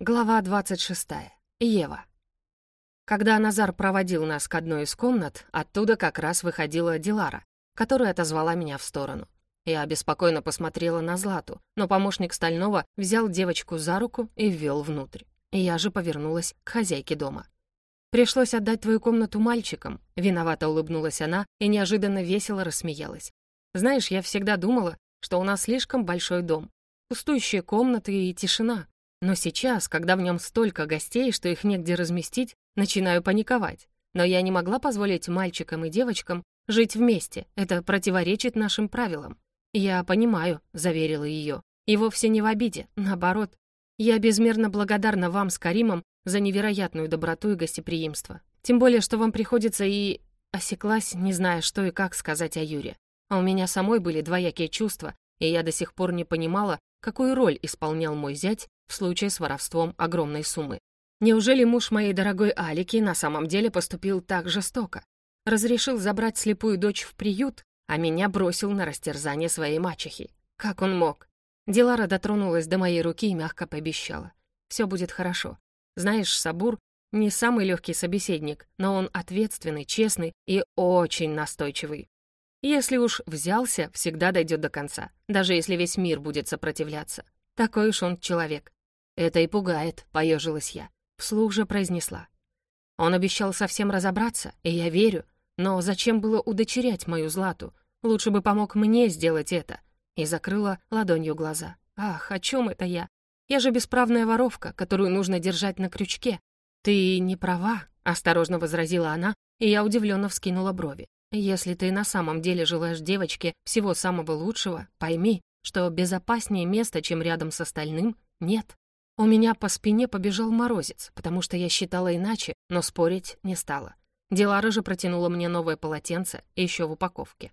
Глава 26. Ева. Когда Назар проводил нас к одной из комнат, оттуда как раз выходила Дилара, которая отозвала меня в сторону. Я беспокойно посмотрела на Злату, но помощник Стального взял девочку за руку и ввел внутрь. Я же повернулась к хозяйке дома. «Пришлось отдать твою комнату мальчикам», — виновато улыбнулась она и неожиданно весело рассмеялась. «Знаешь, я всегда думала, что у нас слишком большой дом. Пустующие комнаты и тишина. Но сейчас, когда в нем столько гостей, что их негде разместить, начинаю паниковать. Но я не могла позволить мальчикам и девочкам жить вместе. Это противоречит нашим правилам. «Я понимаю», — заверила ее. «И вовсе не в обиде. Наоборот, я безмерно благодарна вам с Каримом за невероятную доброту и гостеприимство. Тем более, что вам приходится и...» Осеклась, не зная, что и как сказать о Юре. А у меня самой были двоякие чувства, и я до сих пор не понимала, какую роль исполнял мой зять в случае с воровством огромной суммы. Неужели муж моей дорогой Алики на самом деле поступил так жестоко? Разрешил забрать слепую дочь в приют, а меня бросил на растерзание своей мачехи. Как он мог? Дилара дотронулась до моей руки и мягко пообещала. «Все будет хорошо. Знаешь, Сабур не самый легкий собеседник, но он ответственный, честный и очень настойчивый. Если уж взялся, всегда дойдет до конца, даже если весь мир будет сопротивляться. Такой уж он человек. «Это и пугает», — поежилась я. Вслух же произнесла. Он обещал совсем разобраться, и я верю, но зачем было удочерять мою Злату? Лучше бы помог мне сделать это. И закрыла ладонью глаза. Ах, о чем это я? Я же бесправная воровка, которую нужно держать на крючке. Ты не права, осторожно возразила она, и я удивленно вскинула брови. Если ты на самом деле желаешь девочке всего самого лучшего, пойми, что безопаснее места, чем рядом с остальным, нет. У меня по спине побежал морозец, потому что я считала иначе, но спорить не стала. Дилара же протянула мне новое полотенце, еще в упаковке.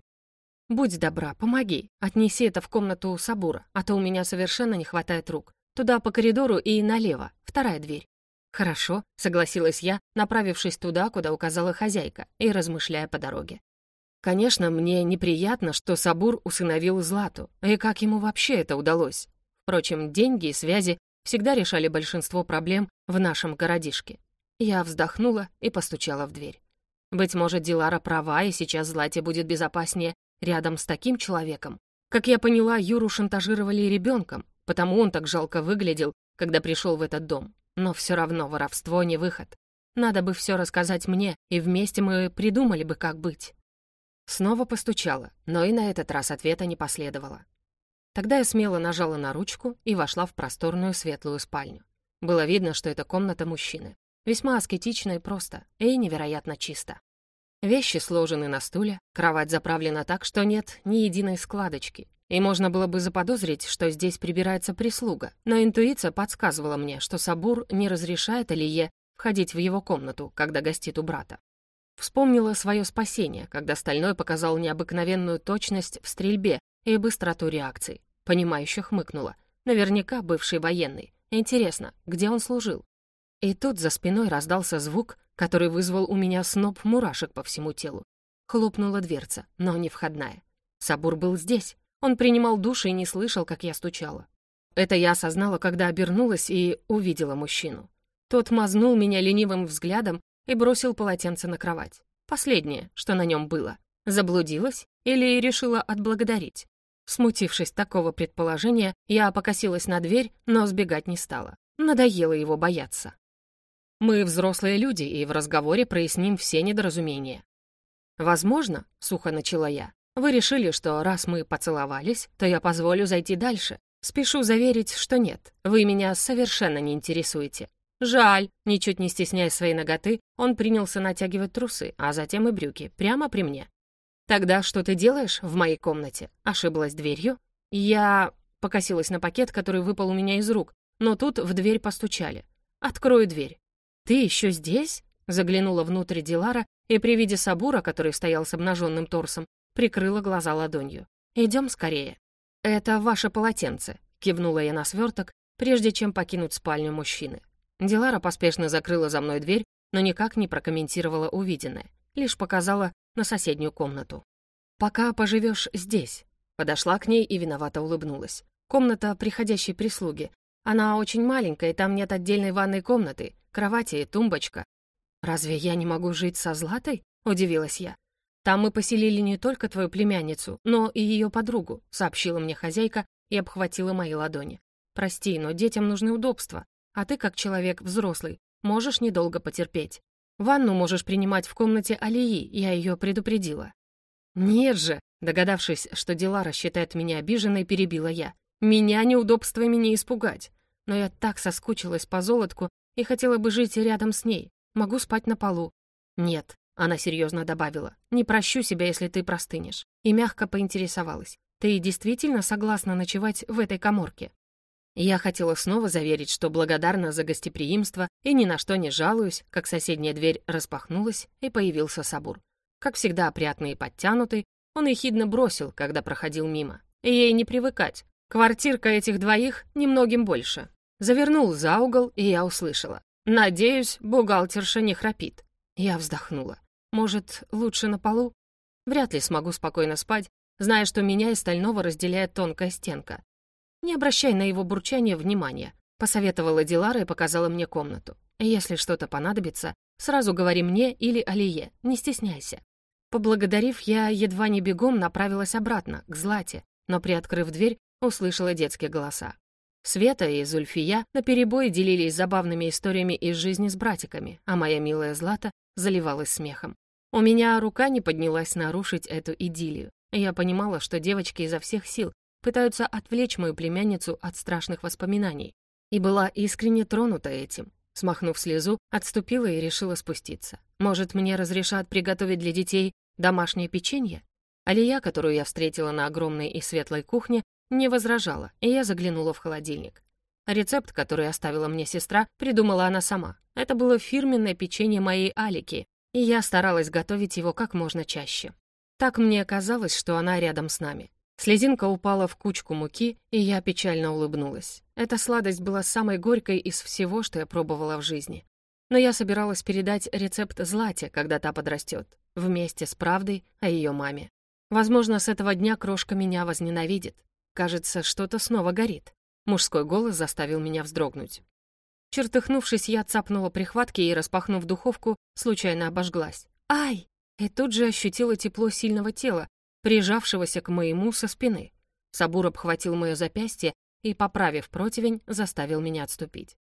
«Будь добра, помоги. Отнеси это в комнату Сабура, а то у меня совершенно не хватает рук. Туда по коридору и налево, вторая дверь». «Хорошо», — согласилась я, направившись туда, куда указала хозяйка, и размышляя по дороге. Конечно, мне неприятно, что Сабур усыновил Злату, и как ему вообще это удалось. Впрочем, деньги и связи всегда решали большинство проблем в нашем городишке. Я вздохнула и постучала в дверь. Быть может, Дилара права, и сейчас Злате будет безопаснее рядом с таким человеком. Как я поняла, Юру шантажировали ребенком, потому он так жалко выглядел, когда пришел в этот дом. Но все равно воровство не выход. Надо бы все рассказать мне, и вместе мы придумали бы, как быть. Снова постучала, но и на этот раз ответа не последовало. Тогда я смело нажала на ручку и вошла в просторную светлую спальню. Было видно, что это комната мужчины. Весьма аскетично и просто, и невероятно чисто. Вещи сложены на стуле, кровать заправлена так, что нет ни единой складочки. И можно было бы заподозрить, что здесь прибирается прислуга, но интуиция подсказывала мне, что Сабур не разрешает Алие входить в его комнату, когда гостит у брата. Вспомнила свое спасение, когда Стальной показал необыкновенную точность в стрельбе и быстроту реакций. Понимающе хмыкнула. Наверняка бывший военный. Интересно, где он служил? И тут за спиной раздался звук, который вызвал у меня сноп мурашек по всему телу. Хлопнула дверца, но не входная. Сабур был здесь. Он принимал душ и не слышал, как я стучала. Это я осознала, когда обернулась и увидела мужчину. Тот мазнул меня ленивым взглядом и бросил полотенце на кровать. Последнее, что на нем было. Заблудилась или решила отблагодарить? Смутившись такого предположения, я покосилась на дверь, но сбегать не стала. Надоело его бояться. Мы взрослые люди, и в разговоре проясним все недоразумения. «Возможно», — сухо начала я, «вы решили, что раз мы поцеловались, то я позволю зайти дальше. Спешу заверить, что нет, вы меня совершенно не интересуете. Жаль, ничуть не стесняя своей ноготы, он принялся натягивать трусы, а затем и брюки, прямо при мне. «Тогда что ты делаешь в моей комнате?» Ошиблась дверью. Я покосилась на пакет, который выпал у меня из рук, но тут в дверь постучали. «Открою дверь». «Ты еще здесь?» Заглянула внутрь Дилара и при виде Сабура, который стоял с обнаженным торсом, прикрыла глаза ладонью. «Идем скорее». «Это ваше полотенце», — кивнула я на сверток, прежде чем покинуть спальню мужчины. Дилара поспешно закрыла за мной дверь, но никак не прокомментировала увиденное, лишь показала на соседнюю комнату. «Пока поживешь здесь», — подошла к ней и виновато улыбнулась. «Комната приходящей прислуги. Она очень маленькая, и там нет отдельной ванной комнаты, кровати и тумбочка. «Разве я не могу жить со Златой?» — удивилась я. «Там мы поселили не только твою племянницу, но и ее подругу», — сообщила мне хозяйка и обхватила мои ладони. «Прости, но детям нужны удобства, а ты, как человек взрослый, можешь недолго потерпеть. Ванну можешь принимать в комнате Алии, я ее предупредила». «Нет же!» — догадавшись, что Дилара считает меня обиженной, перебила я. «Меня неудобствами не испугать. Но я так соскучилась по золотку и хотела бы жить рядом с ней. Могу спать на полу». «Нет», — она серьезно добавила, «не прощу себя, если ты простынешь». И мягко поинтересовалась. «Ты действительно согласна ночевать в этой коморке?» Я хотела снова заверить, что благодарна за гостеприимство и ни на что не жалуюсь, как соседняя дверь распахнулась, и появился Сабур. Как всегда опрятный и подтянутый, он ехидно бросил, когда проходил мимо. Ей не привыкать. Квартирка этих двоих немногим больше. Завернул за угол, и я услышала. «Надеюсь, бухгалтерша не храпит». Я вздохнула. «Может, лучше на полу?» Вряд ли смогу спокойно спать, зная, что меня и стального разделяет тонкая стенка. «Не обращай на его бурчание внимания», — посоветовала Дилара и показала мне комнату. «Если что-то понадобится, сразу говори мне или Алие, не стесняйся». Поблагодарив, я едва не бегом направилась обратно, к Злате, но, приоткрыв дверь, услышала детские голоса. Света и Зульфия наперебой делились забавными историями из жизни с братиками, а моя милая Злата заливалась смехом. У меня рука не поднялась нарушить эту идиллию. Я понимала, что девочки изо всех сил пытаются отвлечь мою племянницу от страшных воспоминаний. И была искренне тронута этим. Смахнув слезу, отступила и решила спуститься. Может, мне разрешат приготовить для детей домашнее печенье? Алия, которую я встретила на огромной и светлой кухне, не возражала, и я заглянула в холодильник. Рецепт, который оставила мне сестра, придумала она сама. Это было фирменное печенье моей Алики, и я старалась готовить его как можно чаще. Так мне казалось, что она рядом с нами. Слезинка упала в кучку муки, и я печально улыбнулась. Эта сладость была самой горькой из всего, что я пробовала в жизни. Но я собиралась передать рецепт Злате, когда та подрастет, вместе с правдой о ее маме. Возможно, с этого дня крошка меня возненавидит. Кажется, что-то снова горит. Мужской голос заставил меня вздрогнуть. Чертыхнувшись, я цапнула прихватки и, распахнув духовку, случайно обожглась. «Ай!» И тут же ощутила тепло сильного тела, прижавшегося к моему со спины. Сабур обхватил мое запястье и, поправив противень, заставил меня отступить.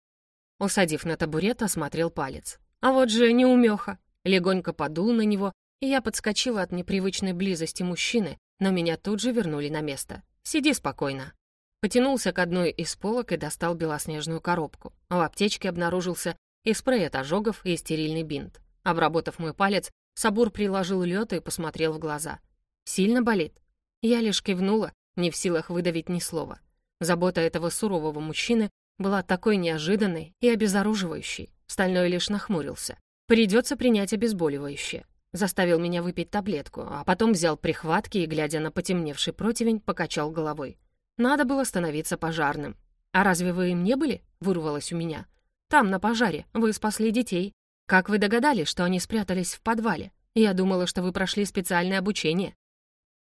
Усадив на табурет, осмотрел палец. А вот же неумеха. Легонько подул на него, и я подскочила от непривычной близости мужчины, но меня тут же вернули на место. «Сиди спокойно». Потянулся к одной из полок и достал белоснежную коробку. В аптечке обнаружился и спрей от ожогов, и стерильный бинт. Обработав мой палец, Сабур приложил лед и посмотрел в глаза. Сильно болит?» Я лишь кивнула, не в силах выдавить ни слова. Забота этого сурового мужчины была такой неожиданной и обезоруживающей. Стальной лишь нахмурился. «Придется принять обезболивающее». Заставил меня выпить таблетку, а потом взял прихватки и, глядя на потемневший противень, покачал головой. Надо было становиться пожарным. «А разве вы им не были?» — вырвалось у меня. «Там, на пожаре, вы спасли детей. Как вы догадались, что они спрятались в подвале? Я думала, что вы прошли специальное обучение».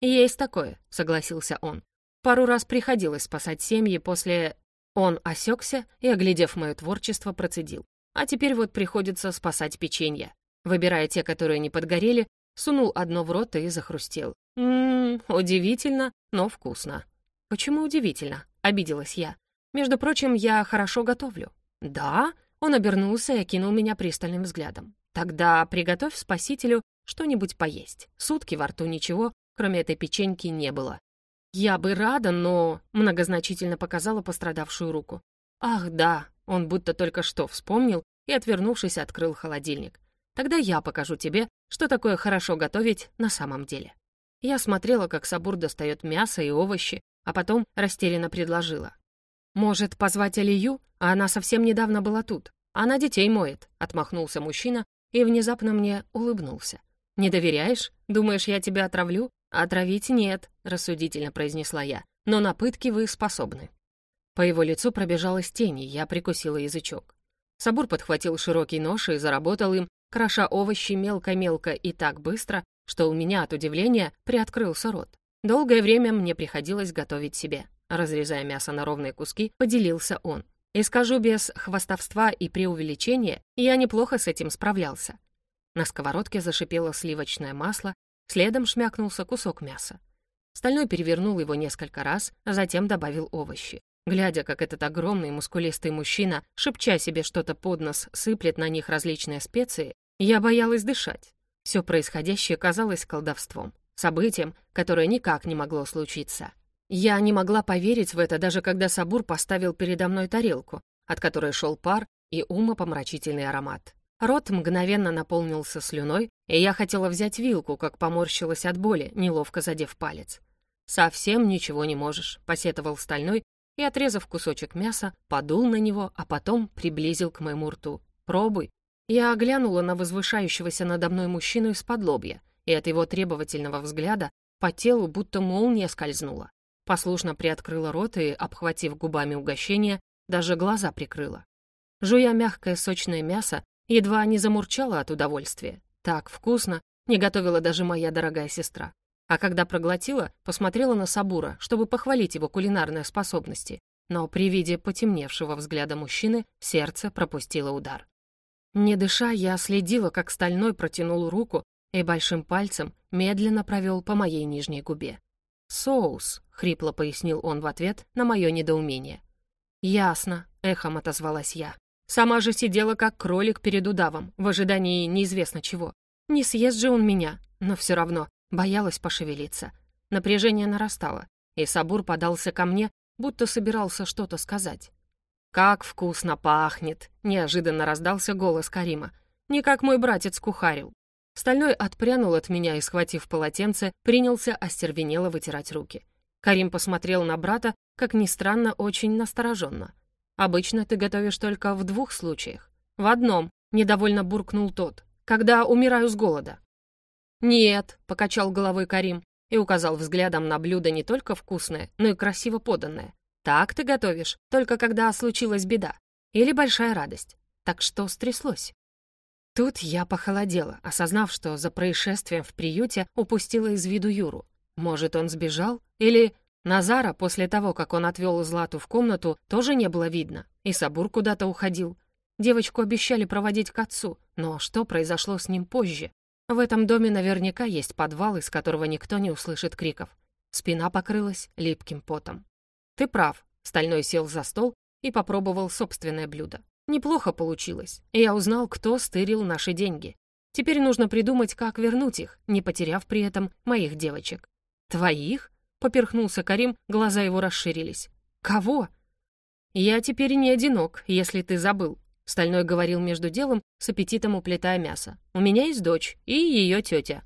«Есть такое», — согласился он. «Пару раз приходилось спасать семьи после...» Он осекся и, оглядев мое творчество, процедил. «А теперь вот приходится спасать печенье». Выбирая те, которые не подгорели, сунул одно в рот и захрустел. «Ммм, удивительно, но вкусно». «Почему удивительно?» — обиделась я. «Между прочим, я хорошо готовлю». «Да?» — он обернулся и окинул меня пристальным взглядом. «Тогда приготовь спасителю что-нибудь поесть. Сутки во рту ничего, кроме этой печеньки, не было. «Я бы рада, но...» — многозначительно показала пострадавшую руку. «Ах, да!» — он будто только что вспомнил и, отвернувшись, открыл холодильник. «Тогда я покажу тебе, что такое хорошо готовить на самом деле». Я смотрела, как Сабур достает мясо и овощи, а потом растерянно предложила. «Может, позвать Алию? А она совсем недавно была тут. Она детей моет», — отмахнулся мужчина и внезапно мне улыбнулся. «Не доверяешь? Думаешь, я тебя отравлю? Отравить нет», — рассудительно произнесла я. «Но на пытки вы способны». По его лицу пробежалась тень, и я прикусила язычок. Сабур подхватил широкий нож и заработал им, кроша овощи мелко-мелко и так быстро, что у меня от удивления приоткрылся рот. Долгое время мне приходилось готовить себе. Разрезая мясо на ровные куски, поделился он. И скажу без хвастовства и преувеличения, я неплохо с этим справлялся. На сковородке зашипело сливочное масло, следом шмякнулся кусок мяса. Стальной перевернул его несколько раз, а затем добавил овощи. Глядя, как этот огромный мускулистый мужчина, шепча себе что-то под нос, сыплет на них различные специи, я боялась дышать. Все происходящее казалось колдовством, событием, которое никак не могло случиться. Я не могла поверить в это, даже когда Сабур поставил передо мной тарелку, от которой шел пар и умопомрачительный аромат. Рот мгновенно наполнился слюной, и я хотела взять вилку, как поморщилась от боли, неловко задев палец. «Совсем ничего не можешь», — посетовал Стальной и, отрезав кусочек мяса, подул на него, а потом приблизил к моему рту. «Пробуй». Я оглянула на возвышающегося надо мной мужчину из-под лобья, и от его требовательного взгляда по телу будто молния скользнула. Послушно приоткрыла рот и, обхватив губами угощение, даже глаза прикрыла. Жуя мягкое сочное мясо, едва не замурчала от удовольствия. Так вкусно не готовила даже моя дорогая сестра. А когда проглотила, посмотрела на Сабура, чтобы похвалить его кулинарные способности. Но при виде потемневшего взгляда мужчины сердце пропустило удар. Не дыша, я следила, как стальной протянул руку и большим пальцем медленно провел по моей нижней губе. «Соус», — хрипло пояснил он в ответ на мое недоумение. «Ясно», — эхом отозвалась я. Сама же сидела как кролик перед удавом, в ожидании неизвестно чего. Не съест же он меня, но все равно боялась пошевелиться. Напряжение нарастало, и Сабур подался ко мне, будто собирался что-то сказать. «Как вкусно пахнет!» — неожиданно раздался голос Карима. «Не как мой братец кухарил. Стальной отпрянул от меня и, схватив полотенце, принялся остервенело вытирать руки. Карим посмотрел на брата, как ни странно, очень настороженно. «Обычно ты готовишь только в двух случаях. В одном», — недовольно буркнул тот, «когда умираю с голода». «Нет», — покачал головой Карим и указал взглядом на блюдо не только вкусное, но и красиво поданное. «Так ты готовишь, только когда случилась беда. Или большая радость. Так что стряслось?» Тут я похолодела, осознав, что за происшествием в приюте упустила из виду Юру. Может, он сбежал? Или Назара, после того, как он отвел Злату в комнату, тоже не было видно, и Сабур куда-то уходил. Девочку обещали проводить к отцу, но что произошло с ним позже? В этом доме наверняка есть подвал, из которого никто не услышит криков. Спина покрылась липким потом. «Ты прав», — Стальной сел за стол и попробовал собственное блюдо. Неплохо получилось. Я узнал, кто стырил наши деньги. Теперь нужно придумать, как вернуть их, не потеряв при этом моих девочек. «Твоих?» — поперхнулся Карим, глаза его расширились. «Кого?» «Я теперь не одинок, если ты забыл», — Стальной говорил между делом, с аппетитом уплетая мясо. «У меня есть дочь и ее тетя.